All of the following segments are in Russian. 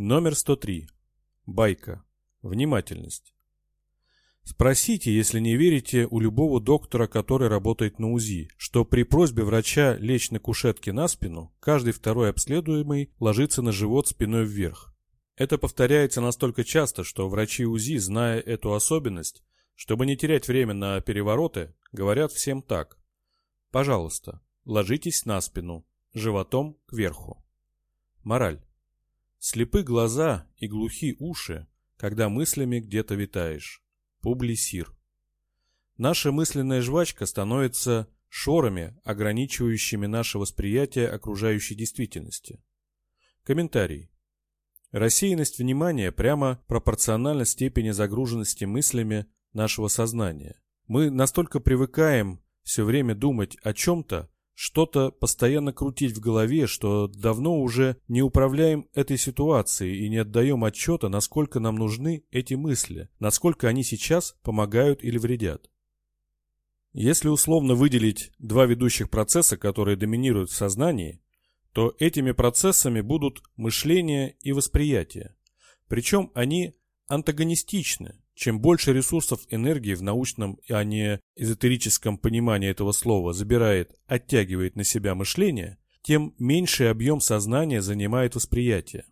Номер 103. Байка. Внимательность. Спросите, если не верите, у любого доктора, который работает на УЗИ, что при просьбе врача лечь на кушетке на спину, каждый второй обследуемый ложится на живот спиной вверх. Это повторяется настолько часто, что врачи УЗИ, зная эту особенность, чтобы не терять время на перевороты, говорят всем так. Пожалуйста, ложитесь на спину, животом кверху. Мораль. Слепы глаза и глухи уши, когда мыслями где-то витаешь. Публисир. Наша мысленная жвачка становится шорами, ограничивающими наше восприятие окружающей действительности. Комментарий. Рассеянность внимания прямо пропорциональна степени загруженности мыслями нашего сознания. Мы настолько привыкаем все время думать о чем-то, что-то постоянно крутить в голове, что давно уже не управляем этой ситуацией и не отдаем отчета, насколько нам нужны эти мысли, насколько они сейчас помогают или вредят. Если условно выделить два ведущих процесса, которые доминируют в сознании, то этими процессами будут мышление и восприятие. Причем они антагонистичны, чем больше ресурсов энергии в научном, а не эзотерическом понимании этого слова забирает, оттягивает на себя мышление, тем меньший объем сознания занимает восприятие.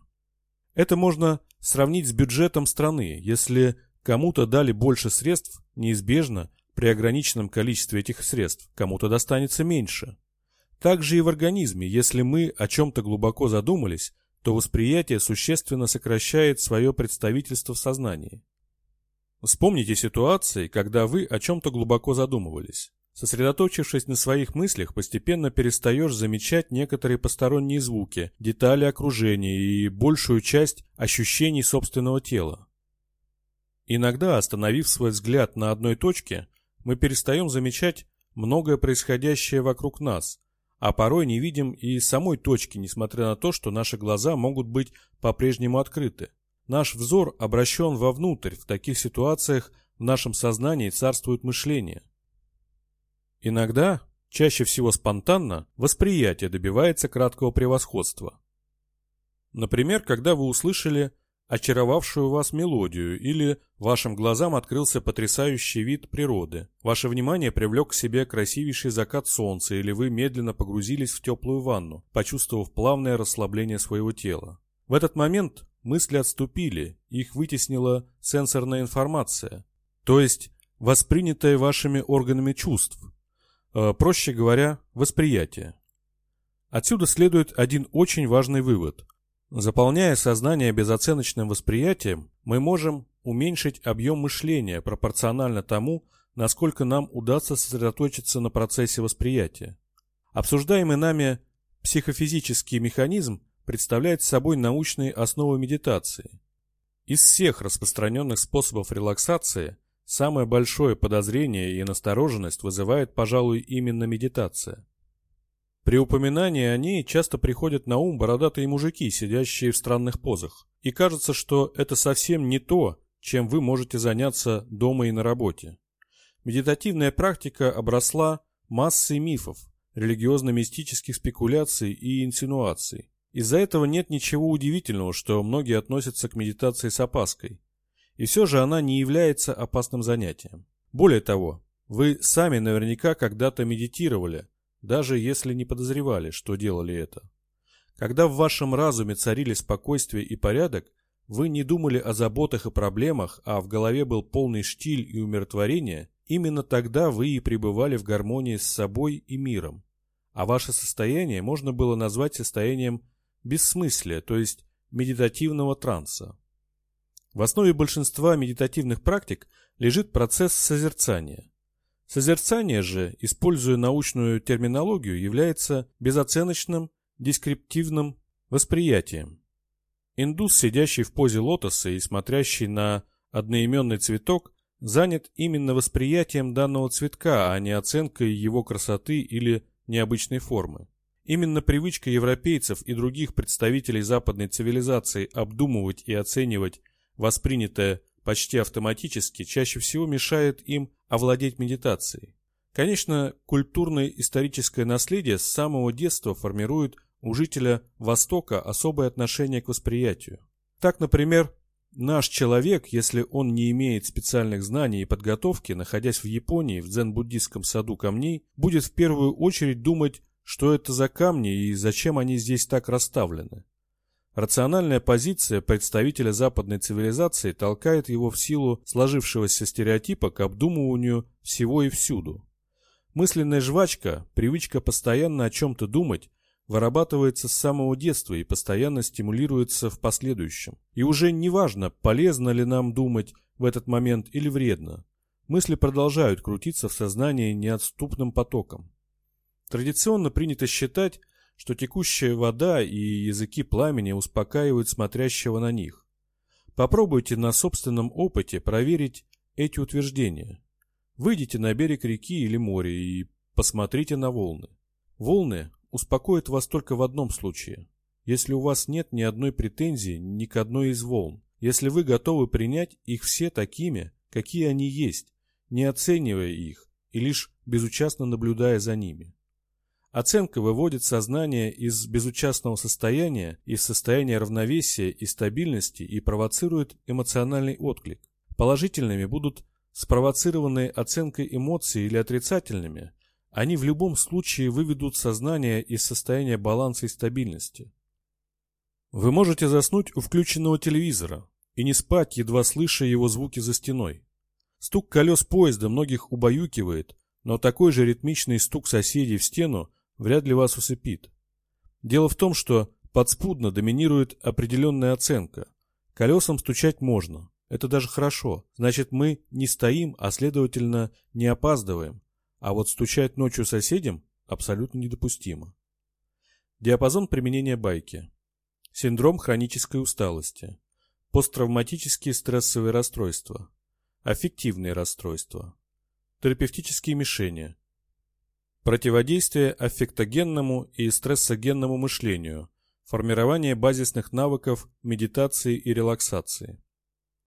Это можно сравнить с бюджетом страны. Если кому-то дали больше средств, неизбежно при ограниченном количестве этих средств кому-то достанется меньше. Так же и в организме, если мы о чем-то глубоко задумались, то восприятие существенно сокращает свое представительство в сознании. Вспомните ситуации, когда вы о чем-то глубоко задумывались. Сосредоточившись на своих мыслях, постепенно перестаешь замечать некоторые посторонние звуки, детали окружения и большую часть ощущений собственного тела. Иногда, остановив свой взгляд на одной точке, мы перестаем замечать многое происходящее вокруг нас, а порой не видим и самой точки, несмотря на то, что наши глаза могут быть по-прежнему открыты. Наш взор обращен вовнутрь, в таких ситуациях в нашем сознании царствует мышление. Иногда, чаще всего спонтанно, восприятие добивается краткого превосходства. Например, когда вы услышали очаровавшую вас мелодию или вашим глазам открылся потрясающий вид природы, ваше внимание привлек к себе красивейший закат солнца или вы медленно погрузились в теплую ванну, почувствовав плавное расслабление своего тела. В этот момент мысли отступили, их вытеснила сенсорная информация, то есть воспринятая вашими органами чувств, э, проще говоря, восприятие. Отсюда следует один очень важный вывод. Заполняя сознание безоценочным восприятием, мы можем уменьшить объем мышления пропорционально тому, насколько нам удастся сосредоточиться на процессе восприятия. Обсуждаемый нами психофизический механизм представляет собой научные основы медитации. Из всех распространенных способов релаксации самое большое подозрение и настороженность вызывает, пожалуй, именно медитация. При упоминании о ней часто приходят на ум бородатые мужики, сидящие в странных позах. И кажется, что это совсем не то, чем вы можете заняться дома и на работе. Медитативная практика обросла массой мифов, религиозно-мистических спекуляций и инсинуаций. Из-за этого нет ничего удивительного, что многие относятся к медитации с опаской. И все же она не является опасным занятием. Более того, вы сами наверняка когда-то медитировали, даже если не подозревали, что делали это. Когда в вашем разуме царили спокойствие и порядок, вы не думали о заботах и проблемах, а в голове был полный штиль и умиротворение, именно тогда вы и пребывали в гармонии с собой и миром. А ваше состояние можно было назвать состоянием бессмыслия, то есть медитативного транса. В основе большинства медитативных практик лежит процесс созерцания. Созерцание же, используя научную терминологию, является безоценочным, дескриптивным восприятием. Индус, сидящий в позе лотоса и смотрящий на одноименный цветок, занят именно восприятием данного цветка, а не оценкой его красоты или необычной формы. Именно привычка европейцев и других представителей западной цивилизации обдумывать и оценивать воспринятое почти автоматически чаще всего мешает им овладеть медитацией. Конечно, культурное историческое наследие с самого детства формирует у жителя Востока особое отношение к восприятию. Так, например, наш человек, если он не имеет специальных знаний и подготовки, находясь в Японии, в дзен-буддийском саду камней, будет в первую очередь думать, что это за камни и зачем они здесь так расставлены. Рациональная позиция представителя западной цивилизации толкает его в силу сложившегося стереотипа к обдумыванию всего и всюду. Мысленная жвачка, привычка постоянно о чем-то думать, вырабатывается с самого детства и постоянно стимулируется в последующем. И уже не важно, полезно ли нам думать в этот момент или вредно. Мысли продолжают крутиться в сознании неотступным потоком. Традиционно принято считать, что текущая вода и языки пламени успокаивают смотрящего на них. Попробуйте на собственном опыте проверить эти утверждения. Выйдите на берег реки или моря и посмотрите на волны. Волны успокоят вас только в одном случае. Если у вас нет ни одной претензии ни к одной из волн, если вы готовы принять их все такими, какие они есть, не оценивая их и лишь безучастно наблюдая за ними. Оценка выводит сознание из безучастного состояния, из состояния равновесия и стабильности и провоцирует эмоциональный отклик. Положительными будут спровоцированные оценкой эмоций или отрицательными, они в любом случае выведут сознание из состояния баланса и стабильности. Вы можете заснуть у включенного телевизора и не спать, едва слыша его звуки за стеной. Стук колес поезда многих убаюкивает, но такой же ритмичный стук соседей в стену вряд ли вас усыпит. Дело в том, что подспудно доминирует определенная оценка. Колесам стучать можно, это даже хорошо. Значит, мы не стоим, а следовательно не опаздываем. А вот стучать ночью соседям абсолютно недопустимо. Диапазон применения байки. Синдром хронической усталости. Посттравматические стрессовые расстройства. Аффективные расстройства. Терапевтические мишени. Противодействие аффектогенному и стрессогенному мышлению. Формирование базисных навыков медитации и релаксации.